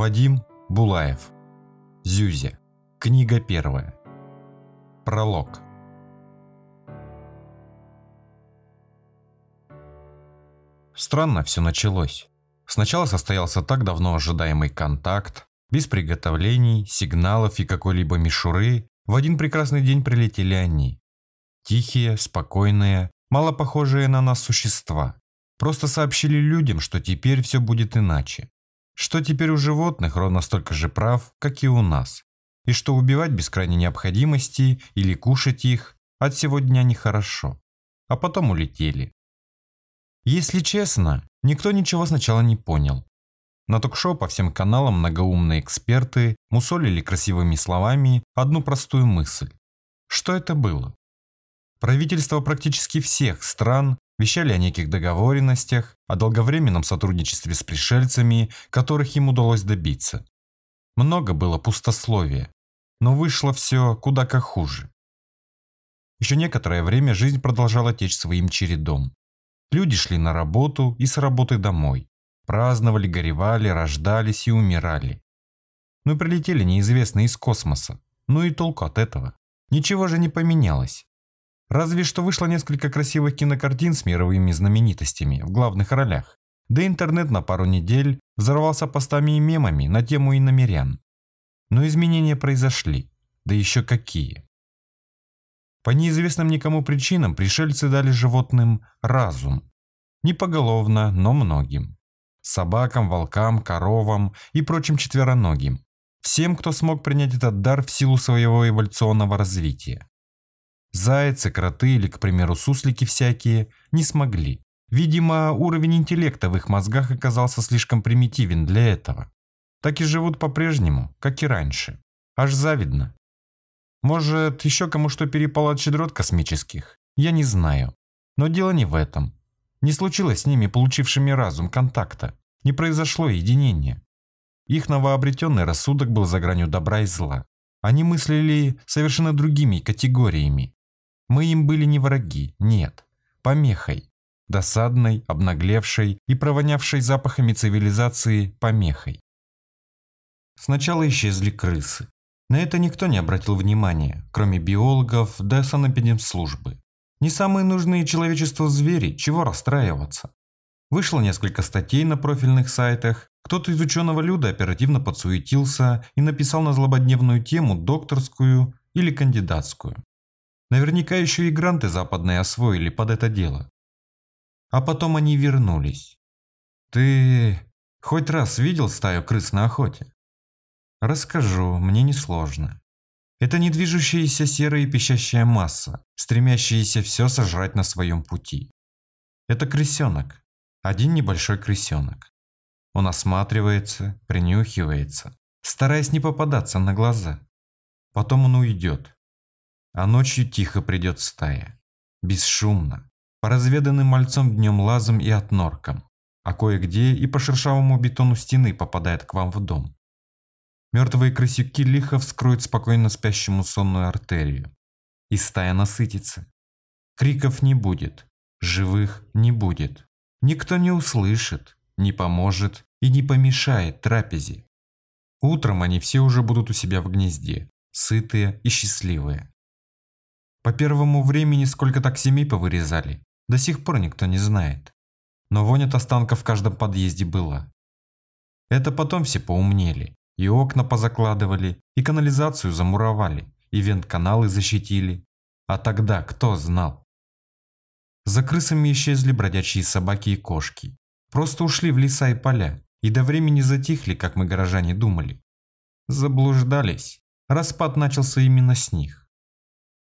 Вадим Булаев. Зюзя. Книга первая. Пролог. Странно все началось. Сначала состоялся так давно ожидаемый контакт, без приготовлений, сигналов и какой-либо мишуры, в один прекрасный день прилетели они. Тихие, спокойные, мало похожие на нас существа. Просто сообщили людям, что теперь все будет иначе. Что теперь у животных ровно столько же прав, как и у нас. И что убивать без крайней необходимости или кушать их от всего дня нехорошо. А потом улетели. Если честно, никто ничего сначала не понял. На ток-шоу по всем каналам многоумные эксперты мусолили красивыми словами одну простую мысль. Что это было? Правительства практически всех стран вещали о неких договоренностях, о долговременном сотрудничестве с пришельцами, которых им удалось добиться. Много было пустословия, но вышло все куда как хуже. Еще некоторое время жизнь продолжала течь своим чередом. Люди шли на работу и с работы домой. Праздновали, горевали, рождались и умирали. Мы прилетели неизвестно из космоса. Ну и толку от этого. Ничего же не поменялось. Разве что вышло несколько красивых кинокартин с мировыми знаменитостями в главных ролях. Да интернет на пару недель взорвался постами и мемами на тему иномерян. Но изменения произошли. Да еще какие. По неизвестным никому причинам пришельцы дали животным разум. Не поголовно, но многим. Собакам, волкам, коровам и прочим четвероногим. Всем, кто смог принять этот дар в силу своего эволюционного развития. Зайцы, кроты или, к примеру, суслики всякие не смогли. Видимо, уровень интеллекта в их мозгах оказался слишком примитивен для этого. Так и живут по-прежнему, как и раньше. Аж завидно. Может, еще кому что перепало от щедрот космических? Я не знаю. Но дело не в этом. Не случилось с ними, получившими разум, контакта. Не произошло единения. Их новообретенный рассудок был за гранью добра и зла. Они мыслили совершенно другими категориями. Мы им были не враги, нет, помехой. Досадной, обнаглевшей и провонявшей запахами цивилизации помехой. Сначала исчезли крысы. На это никто не обратил внимания, кроме биологов да санэпидемслужбы. Не самые нужные человечеству звери, чего расстраиваться. Вышло несколько статей на профильных сайтах, кто-то из ученого люда оперативно подсуетился и написал на злободневную тему докторскую или кандидатскую. Наверняка еще и гранты западные освоили под это дело. А потом они вернулись. Ты хоть раз видел стаю крыс на охоте? Расскажу, мне несложно. Это не движущаяся серая и пищащая масса, стремящаяся все сожрать на своем пути. Это крысенок. Один небольшой крысенок. Он осматривается, принюхивается, стараясь не попадаться на глаза. Потом он уйдет, а ночью тихо придет стая. Бесшумно, по разведанным мальцом днем лазом и отноркам, а кое-где и по шершавому бетону стены попадает к вам в дом. Мертвые крысюки лихо вскроют спокойно спящему сонную артерию. И стая насытится. Криков не будет, живых не будет. Никто не услышит, не поможет и не помешает трапезе. Утром они все уже будут у себя в гнезде, сытые и счастливые. По первому времени сколько так семей повырезали, до сих пор никто не знает. Но вонь от останков в каждом подъезде была. Это потом все поумнели, и окна позакладывали, и канализацию замуровали, и вент-каналы защитили. А тогда кто знал? За крысами исчезли бродячие собаки и кошки. Просто ушли в леса и поля, и до времени затихли, как мы горожане думали. Заблуждались. Распад начался именно с них.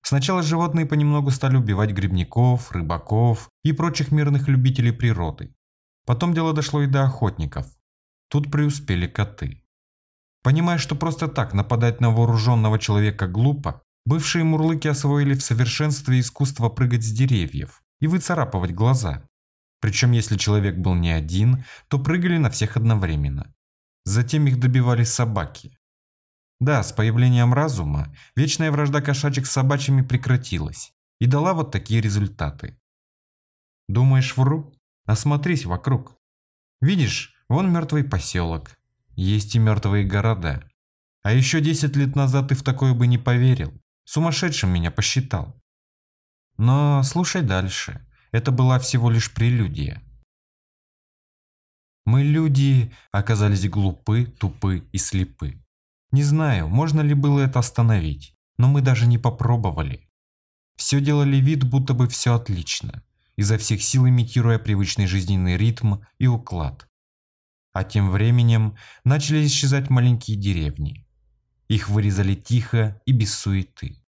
Сначала животные понемногу стали убивать грибников, рыбаков и прочих мирных любителей природы. Потом дело дошло и до охотников. Тут преуспели коты. Понимая, что просто так нападать на вооруженного человека глупо, бывшие мурлыки освоили в совершенстве искусство прыгать с деревьев и выцарапывать глаза. Причем если человек был не один, то прыгали на всех одновременно. Затем их добивали собаки. Да, с появлением разума вечная вражда кошачьих с собачьими прекратилась и дала вот такие результаты. Думаешь, вру? Осмотрись вокруг. Видишь, вон мертвый поселок. есть и мертвые города. А еще 10 лет назад ты в такое бы не поверил. Сумасшедшим меня посчитал. Но слушай дальше. Это была всего лишь прелюдия. Мы, люди, оказались глупы, тупы и слепы. Не знаю, можно ли было это остановить, но мы даже не попробовали. Все делали вид, будто бы все отлично, изо всех сил имитируя привычный жизненный ритм и уклад. А тем временем начали исчезать маленькие деревни. Их вырезали тихо и без суеты.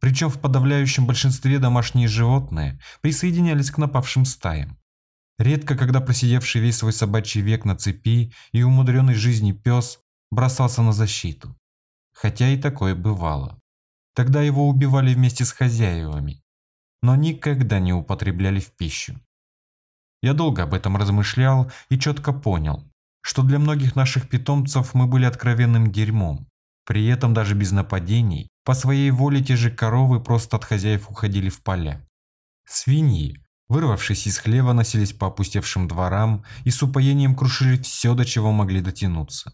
Причем в подавляющем большинстве домашние животные присоединялись к напавшим стаям. Редко, когда просидевший весь свой собачий век на цепи и умудренный жизнью пес бросался на защиту. Хотя и такое бывало. Тогда его убивали вместе с хозяевами, но никогда не употребляли в пищу. Я долго об этом размышлял и четко понял, что для многих наших питомцев мы были откровенным дерьмом. При этом даже без нападений, по своей воле те же коровы просто от хозяев уходили в поля. Свиньи, вырвавшись из хлева, носились по опустевшим дворам и с упоением крушили все, до чего могли дотянуться.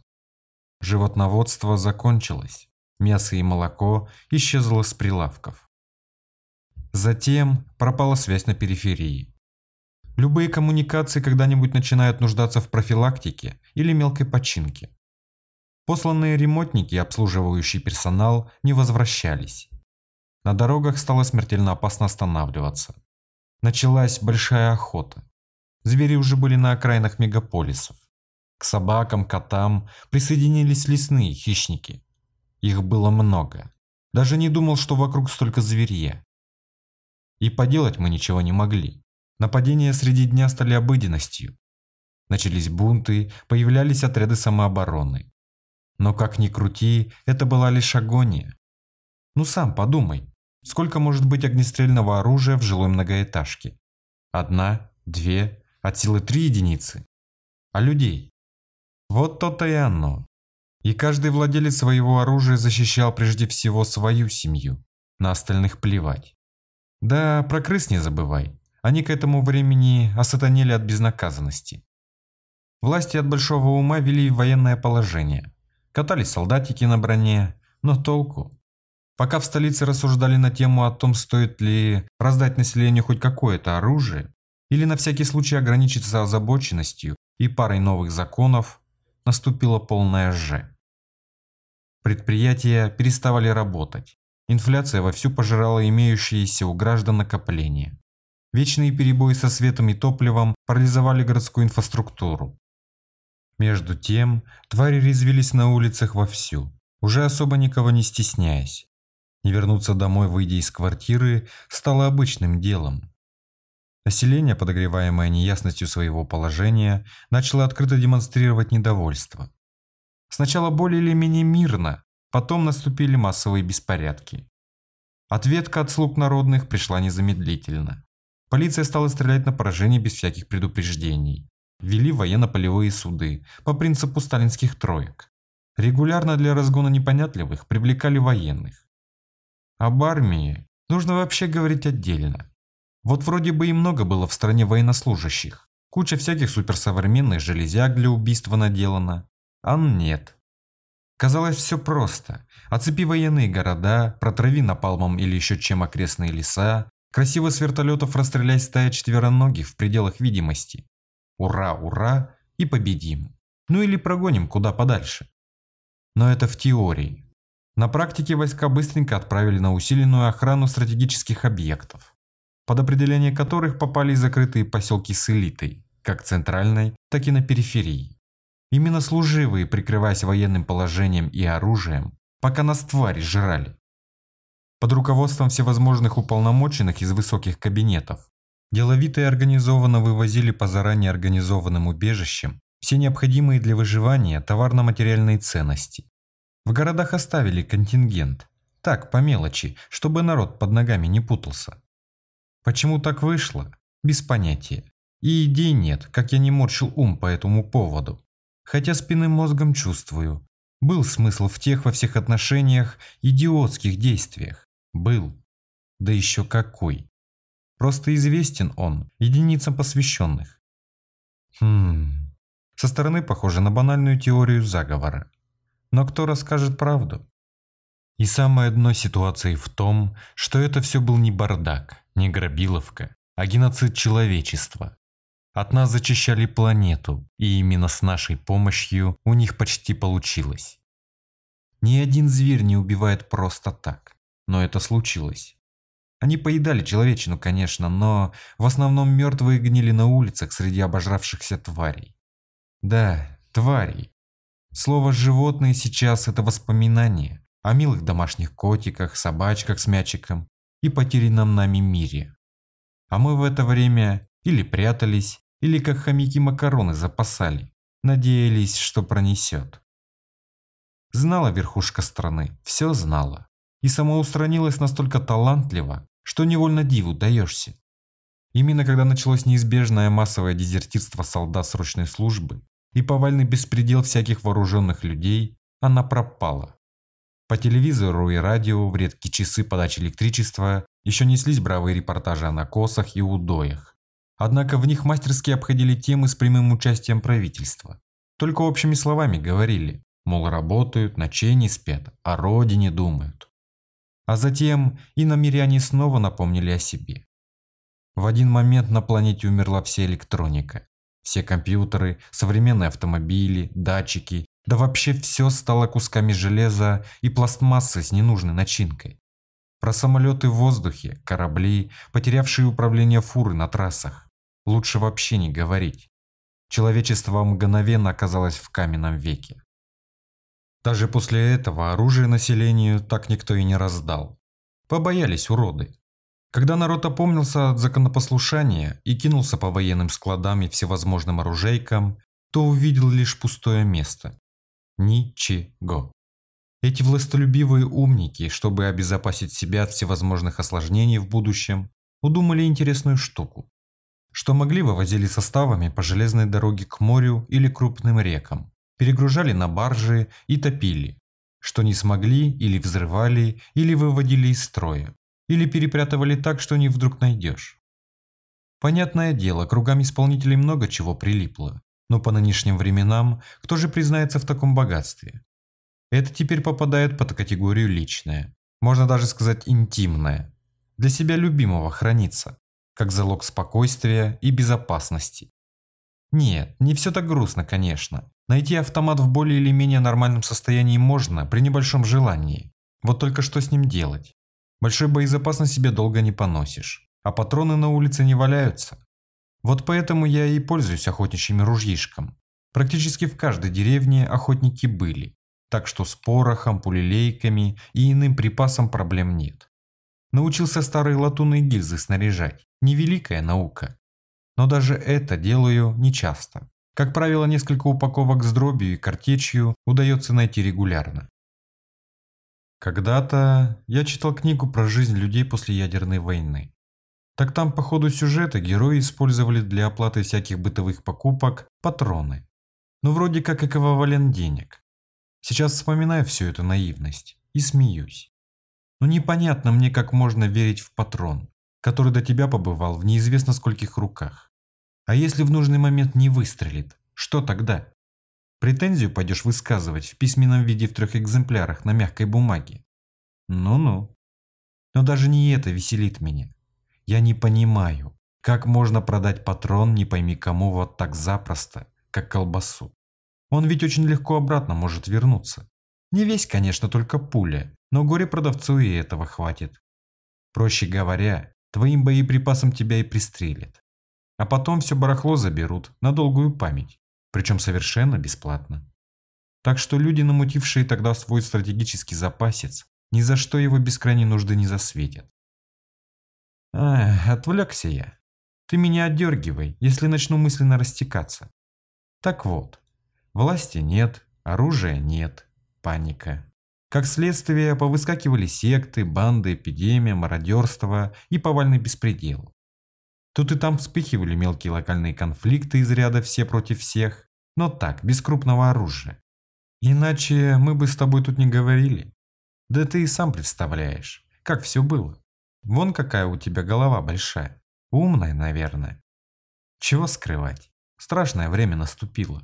Животноводство закончилось, мясо и молоко исчезло с прилавков. Затем пропала связь на периферии. Любые коммуникации когда-нибудь начинают нуждаться в профилактике или мелкой починке. Посланные ремонтники и обслуживающий персонал не возвращались. На дорогах стало смертельно опасно останавливаться. Началась большая охота. Звери уже были на окраинах мегаполисов. К собакам, котам присоединились лесные хищники. Их было много. Даже не думал, что вокруг столько зверья. И поделать мы ничего не могли. Нападения среди дня стали обыденностью. Начались бунты, появлялись отряды самообороны. Но как ни крути, это была лишь агония. Ну сам подумай, сколько может быть огнестрельного оружия в жилой многоэтажке? Одна, две, от силы три единицы. А людей? Вот то-то и оно. И каждый владелец своего оружия защищал прежде всего свою семью. На остальных плевать. Да, про крыс не забывай. Они к этому времени осатанели от безнаказанности. Власти от большого ума вели военное положение. Катались солдатики на броне, но толку? Пока в столице рассуждали на тему о том, стоит ли раздать населению хоть какое-то оружие, или на всякий случай ограничиться озабоченностью и парой новых законов, наступила полная «Ж». Предприятия переставали работать. Инфляция вовсю пожирала имеющиеся у граждан накопления. Вечные перебои со светом и топливом парализовали городскую инфраструктуру. Между тем, твари резвились на улицах вовсю, уже особо никого не стесняясь. Не вернуться домой, выйдя из квартиры, стало обычным делом. Население, подогреваемое неясностью своего положения, начало открыто демонстрировать недовольство. Сначала более или менее мирно, потом наступили массовые беспорядки. Ответка от слуг народных пришла незамедлительно. Полиция стала стрелять на поражение без всяких предупреждений. Вели военно-полевые суды по принципу сталинских троек. Регулярно для разгона непонятливых привлекали военных. Об армии нужно вообще говорить отдельно. Вот вроде бы и много было в стране военнослужащих. Куча всяких суперсовременных железяк для убийства наделана. А нет. Казалось все просто. Оцепи военные города, протрави напалмом или еще чем окрестные леса, красиво с вертолетов расстреляй стая четвероногих в пределах видимости. Ура, ура и победим. Ну или прогоним куда подальше. Но это в теории. На практике войска быстренько отправили на усиленную охрану стратегических объектов под определение которых попали закрытые поселки с элитой, как центральной, так и на периферии. Именно служивые, прикрываясь военным положением и оружием, пока нас твари жрали. Под руководством всевозможных уполномоченных из высоких кабинетов, деловито и организованно вывозили по заранее организованным убежищам все необходимые для выживания товарно-материальные ценности. В городах оставили контингент, так, по мелочи, чтобы народ под ногами не путался. Почему так вышло? Без понятия. И идей нет, как я не морщил ум по этому поводу. Хотя спинным мозгом чувствую. Был смысл в тех во всех отношениях идиотских действиях. Был. Да еще какой. Просто известен он единицам посвященных. Хм. Со стороны похоже на банальную теорию заговора. Но кто расскажет правду? И самое дно ситуации в том, что это все был не бардак, не грабиловка, а геноцид человечества. От нас зачищали планету, и именно с нашей помощью у них почти получилось. Ни один зверь не убивает просто так, но это случилось. Они поедали человечину, конечно, но в основном мертвые гнили на улицах среди обожравшихся тварей. Да, тварей. Слово «животные» сейчас – это воспоминание о милых домашних котиках, собачках с мячиком и потерянном нами мире. А мы в это время или прятались, или как хомяки макароны запасали, надеялись, что пронесет. Знала верхушка страны, все знала. И самоустранилась настолько талантливо, что невольно диву даешься. Именно когда началось неизбежное массовое дезертирство солдат срочной службы и повальный беспредел всяких вооруженных людей, она пропала. По телевизору и радио в редкие часы подачи электричества еще неслись бравые репортажи о накосах и удоях. Однако в них мастерски обходили темы с прямым участием правительства. Только общими словами говорили, Мол, работают, ночей не спят, о родине думают. А затем и намеряне снова напомнили о себе. В один момент на планете умерла вся электроника. Все компьютеры, современные автомобили, датчики, да вообще все стало кусками железа и пластмассы с ненужной начинкой. Про самолеты в воздухе, корабли, потерявшие управление фуры на трассах. Лучше вообще не говорить. Человечество мгновенно оказалось в каменном веке. Даже после этого оружие населению так никто и не раздал. Побоялись уроды. Когда народ опомнился от законопослушания и кинулся по военным складам и всевозможным оружейкам, то увидел лишь пустое место. Ничего. Эти властолюбивые умники, чтобы обезопасить себя от всевозможных осложнений в будущем, удумали интересную штуку. Что могли вывозили составами по железной дороге к морю или крупным рекам перегружали на баржи и топили, что не смогли или взрывали, или выводили из строя, или перепрятывали так, что не вдруг найдешь. Понятное дело, кругам исполнителей много чего прилипло, но по нынешним временам кто же признается в таком богатстве? Это теперь попадает под категорию личное, можно даже сказать интимное, для себя любимого хранится, как залог спокойствия и безопасности. Нет, не все так грустно, конечно. Найти автомат в более или менее нормальном состоянии можно, при небольшом желании. Вот только что с ним делать? Большой боезапас на себе долго не поносишь, а патроны на улице не валяются. Вот поэтому я и пользуюсь охотничьим ружьишком. Практически в каждой деревне охотники были, так что с порохом, пулелейками и иным припасом проблем нет. Научился старые латунные гильзы снаряжать, невеликая наука. Но даже это делаю нечасто. Как правило, несколько упаковок с дробью и картечью удается найти регулярно. Когда-то я читал книгу про жизнь людей после ядерной войны. Так там по ходу сюжета герои использовали для оплаты всяких бытовых покупок патроны. Ну вроде как эквивалент денег. Сейчас вспоминаю всю эту наивность и смеюсь. Но непонятно мне, как можно верить в патрон, который до тебя побывал в неизвестно скольких руках. А если в нужный момент не выстрелит, что тогда? Претензию пойдешь высказывать в письменном виде в трех экземплярах на мягкой бумаге? Ну-ну. Но даже не это веселит меня. Я не понимаю, как можно продать патрон не пойми кому вот так запросто, как колбасу. Он ведь очень легко обратно может вернуться. Не весь, конечно, только пуля, но горе-продавцу и этого хватит. Проще говоря, твоим боеприпасом тебя и пристрелят. А потом все барахло заберут на долгую память, причем совершенно бесплатно. Так что люди, намутившие тогда свой стратегический запасец, ни за что его без крайней нужды не засветят. Ах, отвлекся я. Ты меня отдергивай, если начну мысленно растекаться. Так вот, власти нет, оружия нет, паника. Как следствие, повыскакивали секты, банды, эпидемия, мародерство и повальный беспредел. Тут и там вспыхивали мелкие локальные конфликты из ряда все против всех, но так, без крупного оружия. Иначе мы бы с тобой тут не говорили. Да ты и сам представляешь, как все было. Вон какая у тебя голова большая. Умная, наверное. Чего скрывать? Страшное время наступило.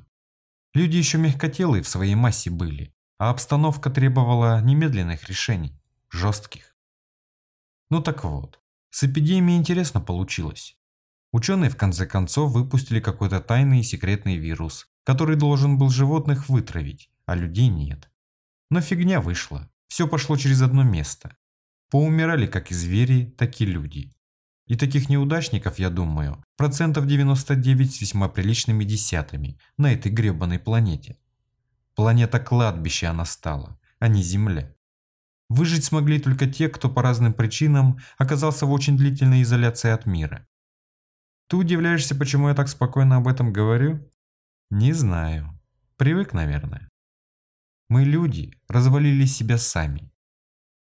Люди еще мягкотелые в своей массе были, а обстановка требовала немедленных решений, жестких. Ну так вот, с эпидемией интересно получилось. Ученые в конце концов выпустили какой-то тайный и секретный вирус, который должен был животных вытравить, а людей нет. Но фигня вышла, все пошло через одно место. Поумирали как и звери, так и люди. И таких неудачников, я думаю, процентов 99 с весьма приличными десятыми на этой гребаной планете. Планета кладбище она стала, а не Земля. Выжить смогли только те, кто по разным причинам оказался в очень длительной изоляции от мира. Ты удивляешься, почему я так спокойно об этом говорю? Не знаю. Привык, наверное. Мы, люди, развалили себя сами.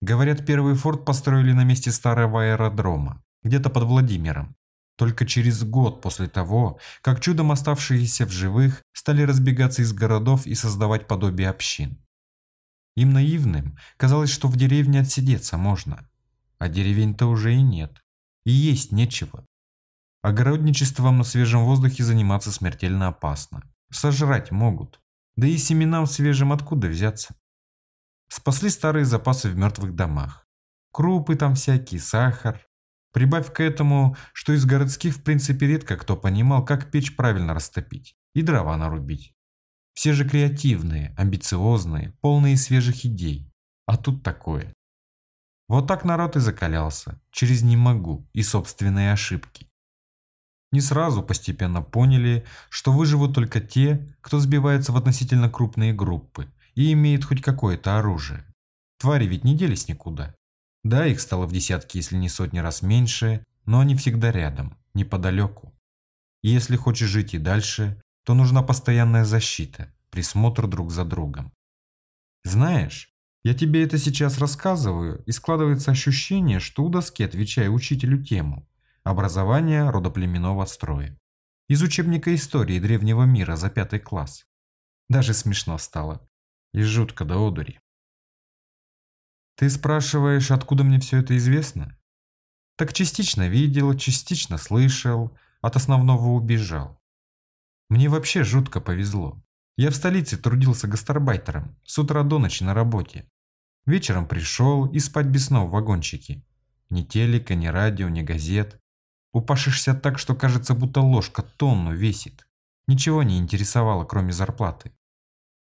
Говорят, первый форт построили на месте старого аэродрома, где-то под Владимиром. Только через год после того, как чудом оставшиеся в живых стали разбегаться из городов и создавать подобие общин. Им наивным казалось, что в деревне отсидеться можно, а деревень-то уже и нет, и есть нечего. Огородничеством на свежем воздухе заниматься смертельно опасно. Сожрать могут. Да и семенам свежим откуда взяться? Спасли старые запасы в мертвых домах. Крупы там всякие, сахар. Прибавь к этому, что из городских в принципе редко кто понимал, как печь правильно растопить и дрова нарубить. Все же креативные, амбициозные, полные свежих идей. А тут такое. Вот так народ и закалялся, через «не могу» и собственные ошибки. Не сразу постепенно поняли, что выживут только те, кто сбивается в относительно крупные группы и имеет хоть какое-то оружие. Твари ведь не делись никуда. Да, их стало в десятки, если не сотни раз меньше, но они всегда рядом, неподалеку. И если хочешь жить и дальше, то нужна постоянная защита, присмотр друг за другом. Знаешь, я тебе это сейчас рассказываю, и складывается ощущение, что у доски отвечаю учителю тему, Образование родоплеменного строя. Из учебника истории древнего мира за пятый класс. Даже смешно стало. И жутко до одури. Ты спрашиваешь, откуда мне все это известно? Так частично видел, частично слышал, от основного убежал. Мне вообще жутко повезло. Я в столице трудился гастарбайтером, с утра до ночи на работе. Вечером пришел и спать без сна в вагончике. Ни телека, ни радио, ни газет. Упашишься так, что кажется, будто ложка тонну весит. Ничего не интересовало, кроме зарплаты.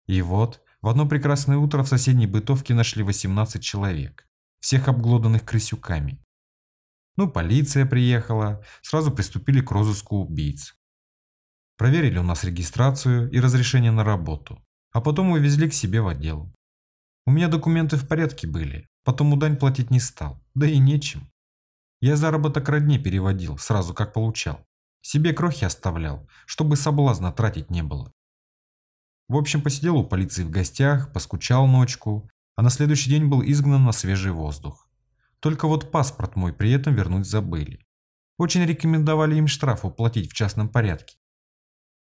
И вот, в одно прекрасное утро в соседней бытовке нашли 18 человек, всех обглоданных крысюками. Ну, полиция приехала, сразу приступили к розыску убийц. Проверили у нас регистрацию и разрешение на работу, а потом увезли к себе в отдел. У меня документы в порядке были, потом удань платить не стал, да и нечем. Я заработок родне переводил, сразу как получал. Себе крохи оставлял, чтобы соблазна тратить не было. В общем, посидел у полиции в гостях, поскучал ночку, а на следующий день был изгнан на свежий воздух. Только вот паспорт мой при этом вернуть забыли. Очень рекомендовали им штраф уплатить в частном порядке.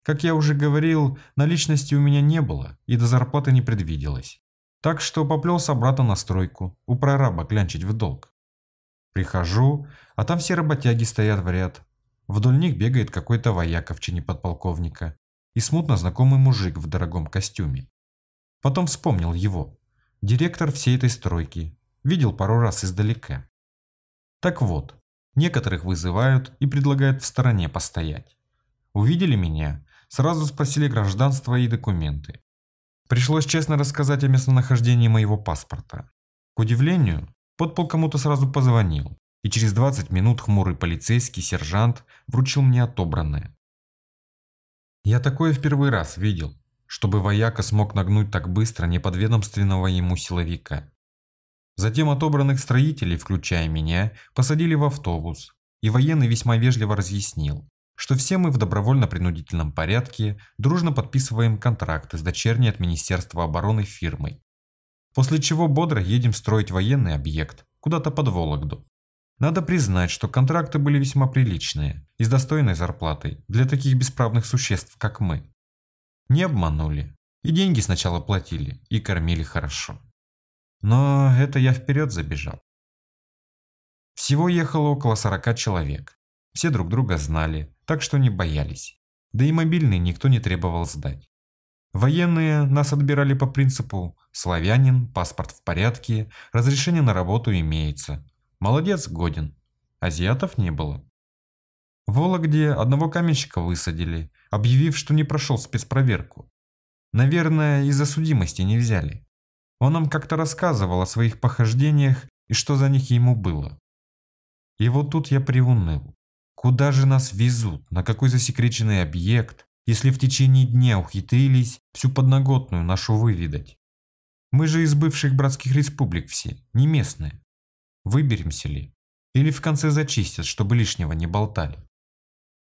Как я уже говорил, наличности у меня не было и до зарплаты не предвиделось. Так что поплелся обратно на стройку, у прораба клянчить в долг. Прихожу, а там все работяги стоят в ряд. Вдоль них бегает какой-то вояка в чине подполковника и смутно знакомый мужик в дорогом костюме. Потом вспомнил его. Директор всей этой стройки. Видел пару раз издалека. Так вот, некоторых вызывают и предлагают в стороне постоять. Увидели меня, сразу спросили гражданство и документы. Пришлось честно рассказать о местонахождении моего паспорта. К удивлению, Подпол кому-то сразу позвонил, и через 20 минут хмурый полицейский сержант вручил мне отобранное. Я такое в первый раз видел, чтобы вояка смог нагнуть так быстро неподведомственного ему силовика. Затем отобранных строителей, включая меня, посадили в автобус, и военный весьма вежливо разъяснил, что все мы в добровольно-принудительном порядке дружно подписываем контракты с дочерней от Министерства обороны фирмой, После чего бодро едем строить военный объект, куда-то под Вологду. Надо признать, что контракты были весьма приличные и с достойной зарплатой для таких бесправных существ, как мы. Не обманули. И деньги сначала платили, и кормили хорошо. Но это я вперед забежал. Всего ехало около 40 человек. Все друг друга знали, так что не боялись. Да и мобильный никто не требовал сдать. Военные нас отбирали по принципу «славянин, паспорт в порядке, разрешение на работу имеется». Молодец, годен. Азиатов не было. В Вологде одного каменщика высадили, объявив, что не прошел спецпроверку. Наверное, из-за судимости не взяли. Он нам как-то рассказывал о своих похождениях и что за них ему было. И вот тут я приуныл. Куда же нас везут, на какой засекреченный объект, если в течение дня ухитрились всю подноготную нашу выведать? Мы же из бывших братских республик все, не местные. Выберемся ли? Или в конце зачистят, чтобы лишнего не болтали?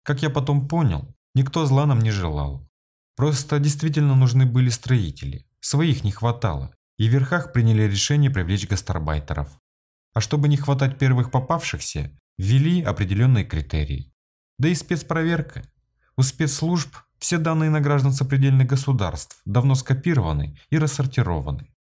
Как я потом понял, никто зла нам не желал. Просто действительно нужны были строители. Своих не хватало, и в верхах приняли решение привлечь гастарбайтеров. А чтобы не хватать первых попавшихся, ввели определенные критерии. Да и спецпроверка. У спецслужб все данные на граждан сопредельных государств давно скопированы и рассортированы.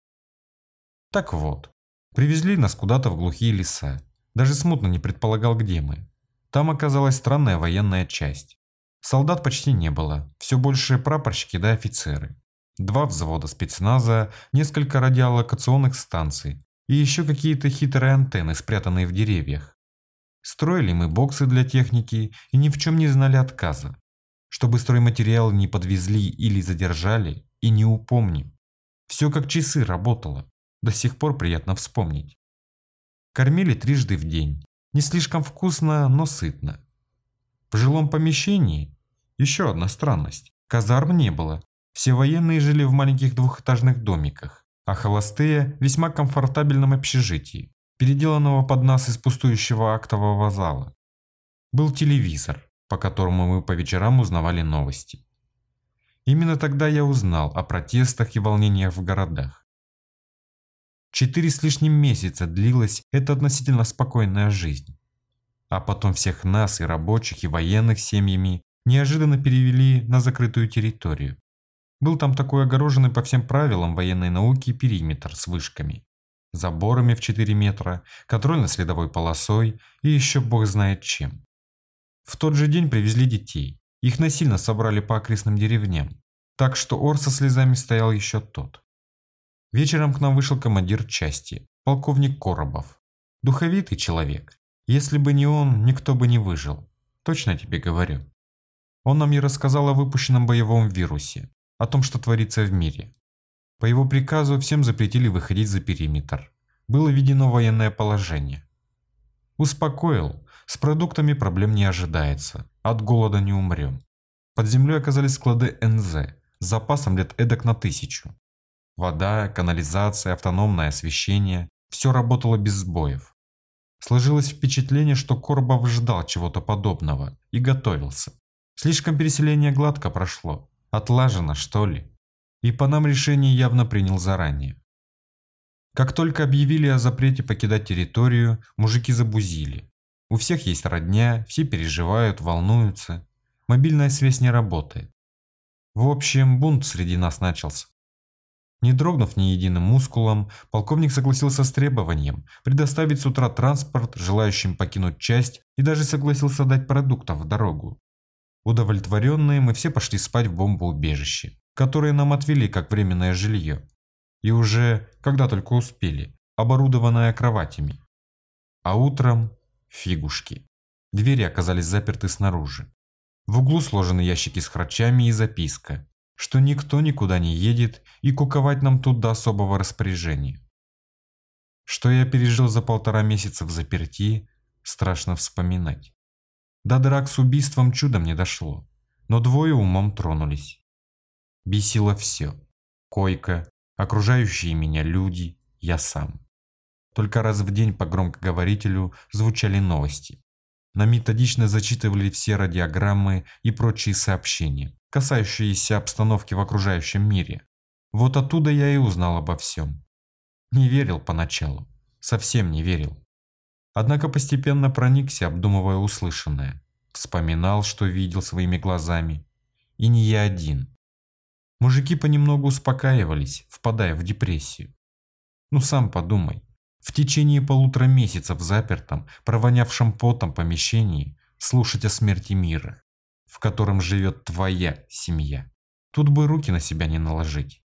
Так вот, привезли нас куда-то в глухие леса. Даже смутно не предполагал, где мы. Там оказалась странная военная часть. Солдат почти не было, все больше прапорщики да офицеры. Два взвода спецназа, несколько радиолокационных станций и еще какие-то хитрые антенны, спрятанные в деревьях. Строили мы боксы для техники и ни в чем не знали отказа. Чтобы стройматериалы не подвезли или задержали, и не упомним. Все как часы работало, до сих пор приятно вспомнить. Кормили трижды в день, не слишком вкусно, но сытно. В жилом помещении еще одна странность. Казарм не было. Все военные жили в маленьких двухэтажных домиках а холостые – весьма комфортабельном общежитии, переделанного под нас из пустующего актового зала. Был телевизор, по которому мы по вечерам узнавали новости. Именно тогда я узнал о протестах и волнениях в городах. Четыре с лишним месяца длилась эта относительно спокойная жизнь. А потом всех нас, и рабочих, и военных семьями, неожиданно перевели на закрытую территорию. Был там такой огороженный по всем правилам военной науки периметр с вышками, заборами в 4 метра, контрольно-следовой полосой и еще бог знает чем. В тот же день привезли детей. Их насильно собрали по окрестным деревням, так что ор со слезами стоял еще тот. Вечером к нам вышел командир части, полковник Коробов. Духовитый человек. Если бы не он, никто бы не выжил. Точно тебе говорю. Он нам и рассказал о выпущенном боевом вирусе, о том, что творится в мире. По его приказу всем запретили выходить за периметр. Было введено военное положение. Успокоил, с продуктами проблем не ожидается, от голода не умрем. Под землей оказались склады НЗ с запасом лет эдак на тысячу. Вода, канализация, автономное освещение – все работало без сбоев. Сложилось впечатление, что Коробов ждал чего-то подобного и готовился. Слишком переселение гладко прошло, Отлажено, что ли? И по нам решение явно принял заранее. Как только объявили о запрете покидать территорию, мужики забузили. У всех есть родня, все переживают, волнуются. Мобильная связь не работает. В общем, бунт среди нас начался. Не дрогнув ни единым мускулом, полковник согласился с требованием предоставить с утра транспорт, желающим покинуть часть, и даже согласился дать продуктов в дорогу. Удовлетворенные, мы все пошли спать в бомбоубежище, которое нам отвели как временное жилье. И уже, когда только успели, оборудованное кроватями. А утром – фигушки. Двери оказались заперты снаружи. В углу сложены ящики с харчами и записка, что никто никуда не едет и куковать нам тут до особого распоряжения. Что я пережил за полтора месяца в заперти, страшно вспоминать. До драк с убийством чудом не дошло, но двое умом тронулись. Бесило все. Койка, окружающие меня люди, я сам. Только раз в день по громкоговорителю звучали новости. На методично зачитывали все радиограммы и прочие сообщения, касающиеся обстановки в окружающем мире. Вот оттуда я и узнал обо всем. Не верил поначалу, совсем не верил. Однако постепенно проникся, обдумывая услышанное. Вспоминал, что видел своими глазами. И не я один. Мужики понемногу успокаивались, впадая в депрессию. Ну сам подумай. В течение полутора месяцев запертом, провонявшем потом помещении, слушать о смерти мира, в котором живет твоя семья, Тут бы руки на себя не наложить.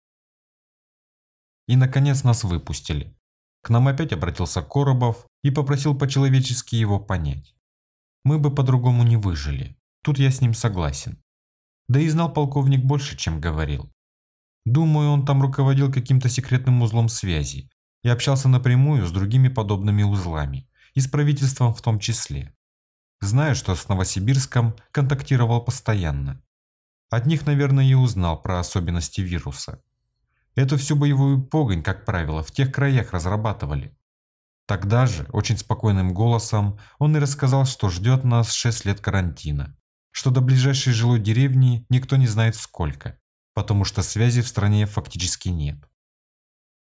И, наконец, нас выпустили. К нам опять обратился Коробов и попросил по-человечески его понять. Мы бы по-другому не выжили. Тут я с ним согласен. Да и знал полковник больше, чем говорил. Думаю, он там руководил каким-то секретным узлом связи и общался напрямую с другими подобными узлами, и с правительством в том числе. Знаю, что с Новосибирском контактировал постоянно. От них, наверное, и узнал про особенности вируса. Эту всю боевую погонь, как правило, в тех краях разрабатывали. Тогда же, очень спокойным голосом, он и рассказал, что ждет нас 6 лет карантина, что до ближайшей жилой деревни никто не знает сколько, потому что связи в стране фактически нет.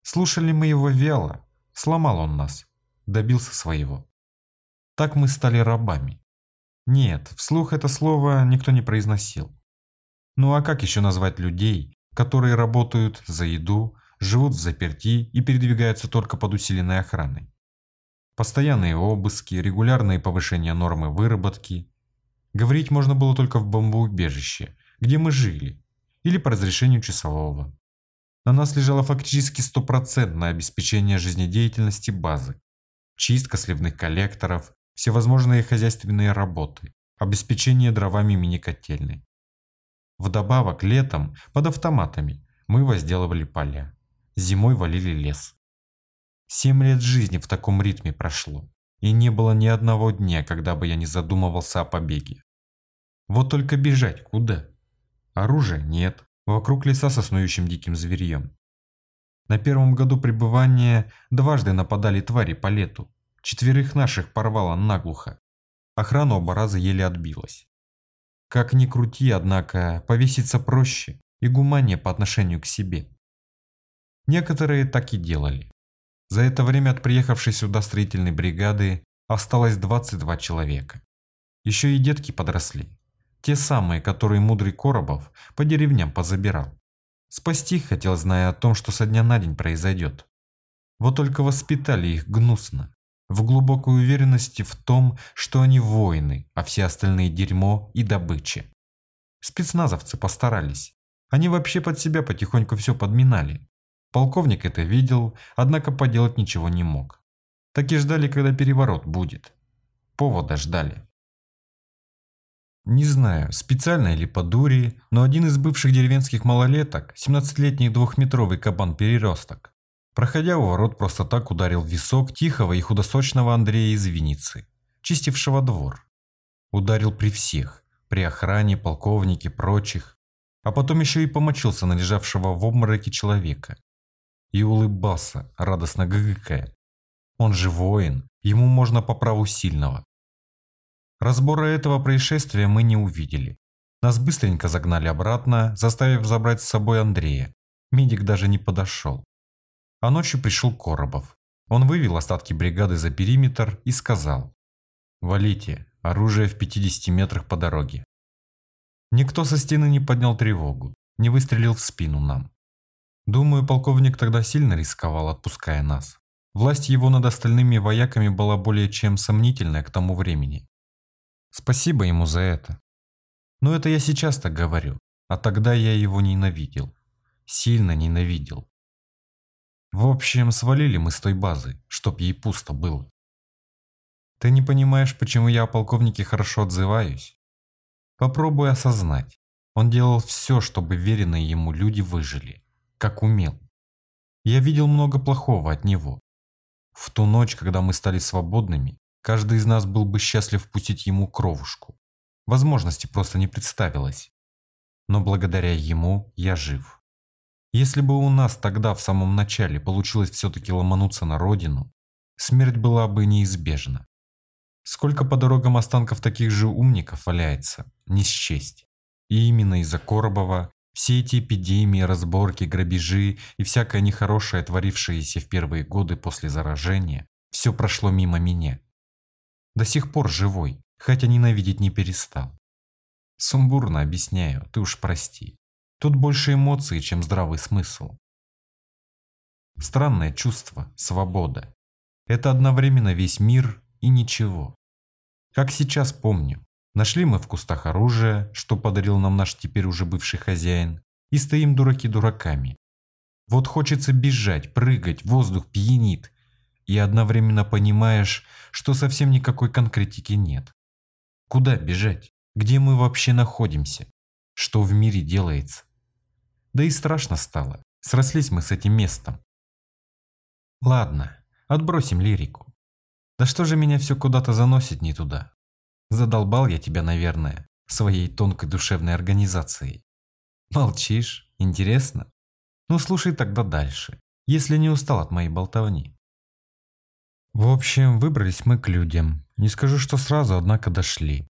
Слушали мы его вяло, сломал он нас, добился своего. Так мы стали рабами. Нет, вслух это слово никто не произносил. Ну а как еще назвать людей, которые работают за еду, живут в заперти и передвигаются только под усиленной охраной? Постоянные обыски, регулярные повышения нормы выработки. Говорить можно было только в бомбоубежище, где мы жили, или по разрешению часового. На нас лежало фактически стопроцентное обеспечение жизнедеятельности базы. Чистка сливных коллекторов, всевозможные хозяйственные работы, обеспечение дровами мини-котельной. Вдобавок, летом, под автоматами, мы возделывали поля. Зимой валили лес. Семь лет жизни в таком ритме прошло, и не было ни одного дня, когда бы я не задумывался о побеге. Вот только бежать куда? Оружия нет, вокруг леса со снующим диким зверьем. На первом году пребывания дважды нападали твари по лету. Четверых наших порвало наглухо. Охрана оба раза еле отбилась. Как ни крути, однако, повеситься проще и гуманнее по отношению к себе. Некоторые так и делали. За это время от приехавшей сюда строительной бригады осталось 22 человека. Еще и детки подросли. Те самые, которые мудрый Коробов по деревням позабирал. Спасти хотел, зная о том, что со дня на день произойдет. Вот только воспитали их гнусно, в глубокой уверенности в том, что они воины, а все остальные дерьмо и добыча. Спецназовцы постарались. Они вообще под себя потихоньку все подминали. Полковник это видел, однако поделать ничего не мог. Так и ждали, когда переворот будет. Повода ждали. Не знаю, специально или по дури, но один из бывших деревенских малолеток, 17-летний двухметровый кабан-переросток, проходя у ворот просто так ударил в висок тихого и худосочного Андрея из Винницы, чистившего двор. Ударил при всех, при охране, полковнике, прочих, а потом еще и помочился на лежавшего в обмороке человека, и улыбался, радостно гыгыкая. Он же воин, ему можно по праву сильного. Разбора этого происшествия мы не увидели. Нас быстренько загнали обратно, заставив забрать с собой Андрея. Медик даже не подошел. А ночью пришел Коробов. Он вывел остатки бригады за периметр и сказал «Валите, оружие в 50 метрах по дороге». Никто со стены не поднял тревогу, не выстрелил в спину нам. Думаю, полковник тогда сильно рисковал, отпуская нас. Власть его над остальными вояками была более чем сомнительная к тому времени. Спасибо ему за это. Но это я сейчас так говорю, а тогда я его ненавидел. Сильно ненавидел. В общем, свалили мы с той базы, чтоб ей пусто было. Ты не понимаешь, почему я о полковнике хорошо отзываюсь? Попробуй осознать. Он делал все, чтобы веренные ему люди выжили как умел. Я видел много плохого от него. В ту ночь, когда мы стали свободными, каждый из нас был бы счастлив пустить ему кровушку. Возможности просто не представилось. Но благодаря ему я жив. Если бы у нас тогда в самом начале получилось все-таки ломануться на родину, смерть была бы неизбежна. Сколько по дорогам останков таких же умников валяется, не счесть. И именно из-за Коробова все эти эпидемии, разборки, грабежи и всякое нехорошее, творившееся в первые годы после заражения, все прошло мимо меня. До сих пор живой, хотя ненавидеть не перестал. Сумбурно объясняю, ты уж прости. Тут больше эмоций, чем здравый смысл. Странное чувство, свобода. Это одновременно весь мир и ничего. Как сейчас помню, Нашли мы в кустах оружие, что подарил нам наш теперь уже бывший хозяин, и стоим дураки дураками. Вот хочется бежать, прыгать, воздух пьянит, и одновременно понимаешь, что совсем никакой конкретики нет. Куда бежать? Где мы вообще находимся? Что в мире делается? Да и страшно стало. Срослись мы с этим местом. Ладно, отбросим лирику. Да что же меня все куда-то заносит не туда? Задолбал я тебя, наверное, своей тонкой душевной организацией. Молчишь? Интересно? Ну слушай тогда дальше, если не устал от моей болтовни. В общем, выбрались мы к людям. Не скажу, что сразу, однако дошли.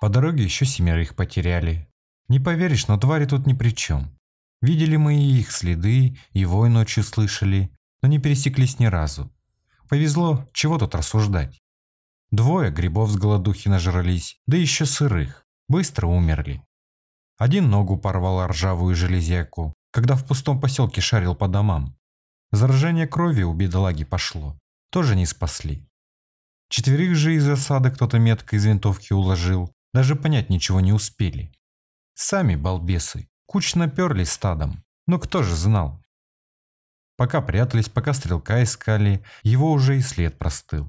По дороге еще семерых потеряли. Не поверишь, но твари тут ни при чем. Видели мы и их следы, и вой ночью слышали, но не пересеклись ни разу. Повезло, чего тут рассуждать. Двое грибов с голодухи нажрались, да еще сырых. Быстро умерли. Один ногу порвал ржавую железяку, когда в пустом поселке шарил по домам. Заражение крови у бедолаги пошло. Тоже не спасли. Четверых же из засады кто-то метко из винтовки уложил. Даже понять ничего не успели. Сами балбесы. Кучно перли стадом. Но кто же знал? Пока прятались, пока стрелка искали, его уже и след простыл.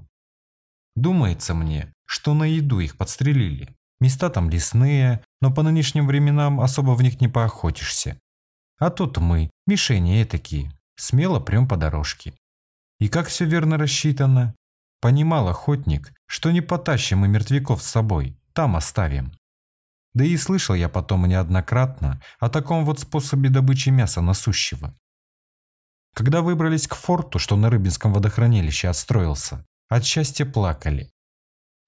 Думается мне, что на еду их подстрелили. Места там лесные, но по нынешним временам особо в них не поохотишься. А тут мы, мишени такие, смело прям по дорожке. И как все верно рассчитано. Понимал охотник, что не потащим мы мертвяков с собой, там оставим. Да и слышал я потом неоднократно о таком вот способе добычи мяса насущего. Когда выбрались к форту, что на Рыбинском водохранилище отстроился, от счастья плакали.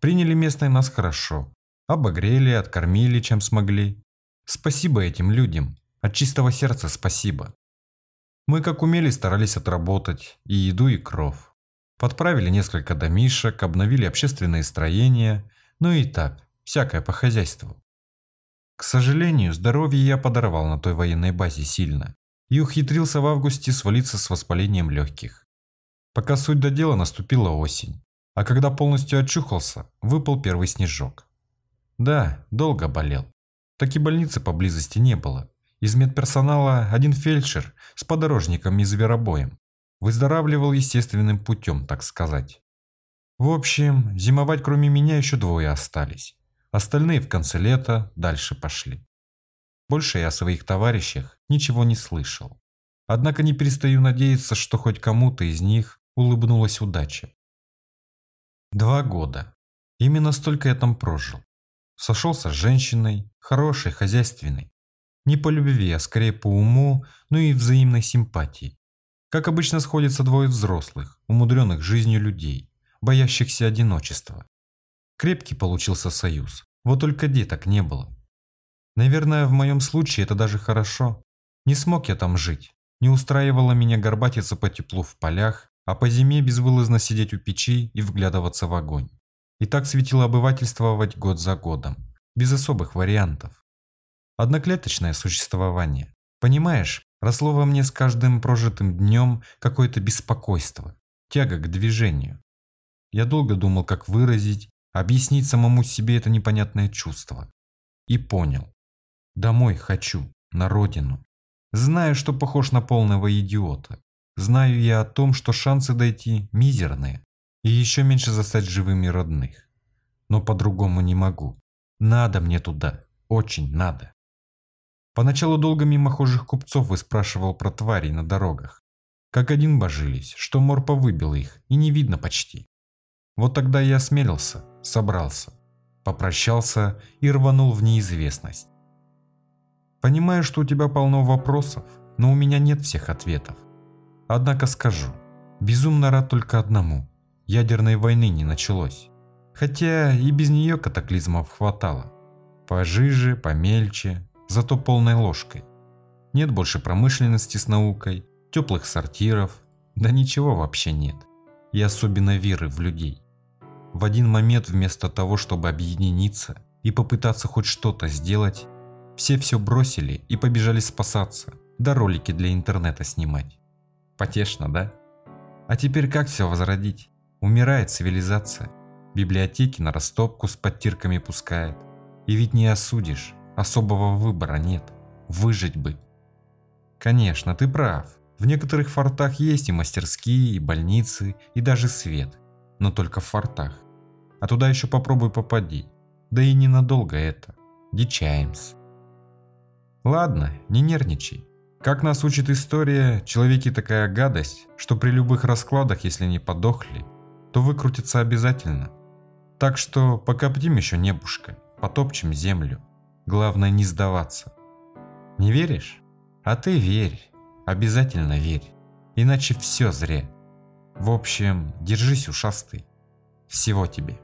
Приняли местные нас хорошо, обогрели, откормили, чем смогли. Спасибо этим людям, от чистого сердца спасибо. Мы как умели старались отработать и еду, и кров. Подправили несколько домишек, обновили общественные строения, ну и так, всякое по хозяйству. К сожалению, здоровье я подорвал на той военной базе сильно и ухитрился в августе свалиться с воспалением легких. Пока суть до дела, наступила осень, а когда полностью очухался, выпал первый снежок. Да, долго болел. Таки больницы поблизости не было. Из медперсонала один фельдшер с подорожником и зверобоем. Выздоравливал естественным путем, так сказать. В общем, зимовать кроме меня еще двое остались. Остальные в конце лета дальше пошли. Больше я о своих товарищах ничего не слышал. Однако не перестаю надеяться, что хоть кому-то из них улыбнулась удача. Два года. Именно столько я там прожил. Сошелся с женщиной, хорошей, хозяйственной. Не по любви, а скорее по уму, ну и взаимной симпатии. Как обычно сходятся двое взрослых, умудренных жизнью людей, боящихся одиночества. Крепкий получился союз, вот только деток не было. Наверное, в моем случае это даже хорошо. Не смог я там жить. Не устраивало меня горбатиться по теплу в полях, а по зиме безвылазно сидеть у печи и вглядываться в огонь. И так светило обывательствовать год за годом, без особых вариантов. Одноклеточное существование. Понимаешь, росло во мне с каждым прожитым днем какое-то беспокойство, тяга к движению. Я долго думал, как выразить, объяснить самому себе это непонятное чувство. И понял. Домой хочу, на родину. Знаю, что похож на полного идиота. Знаю я о том, что шансы дойти мизерные. И еще меньше застать живыми родных. Но по-другому не могу. Надо мне туда. Очень надо. Поначалу долго мимохожих купцов выспрашивал про тварей на дорогах. Как один божились, что мор повыбил их, и не видно почти. Вот тогда я осмелился, собрался, попрощался и рванул в неизвестность. Понимаю, что у тебя полно вопросов, но у меня нет всех ответов. Однако скажу, безумно рад только одному. Ядерной войны не началось. Хотя и без нее катаклизмов хватало. Пожиже, помельче, зато полной ложкой. Нет больше промышленности с наукой, теплых сортиров, да ничего вообще нет. И особенно веры в людей. В один момент вместо того, чтобы объединиться и попытаться хоть что-то сделать, все все бросили и побежали спасаться, да ролики для интернета снимать. Потешно, да? А теперь как все возродить? Умирает цивилизация. Библиотеки на растопку с подтирками пускает. И ведь не осудишь, особого выбора нет. Выжить бы. Конечно, ты прав. В некоторых фортах есть и мастерские, и больницы, и даже свет. Но только в фортах. А туда еще попробуй попади. Да и ненадолго это. Дичаемся. Ладно, не нервничай. Как нас учит история, человеки такая гадость, что при любых раскладах, если не подохли, то выкрутится обязательно. Так что покоптим еще небушка, потопчем землю. Главное не сдаваться. Не веришь? А ты верь. Обязательно верь. Иначе все зря. В общем, держись, ушастый. Всего тебе.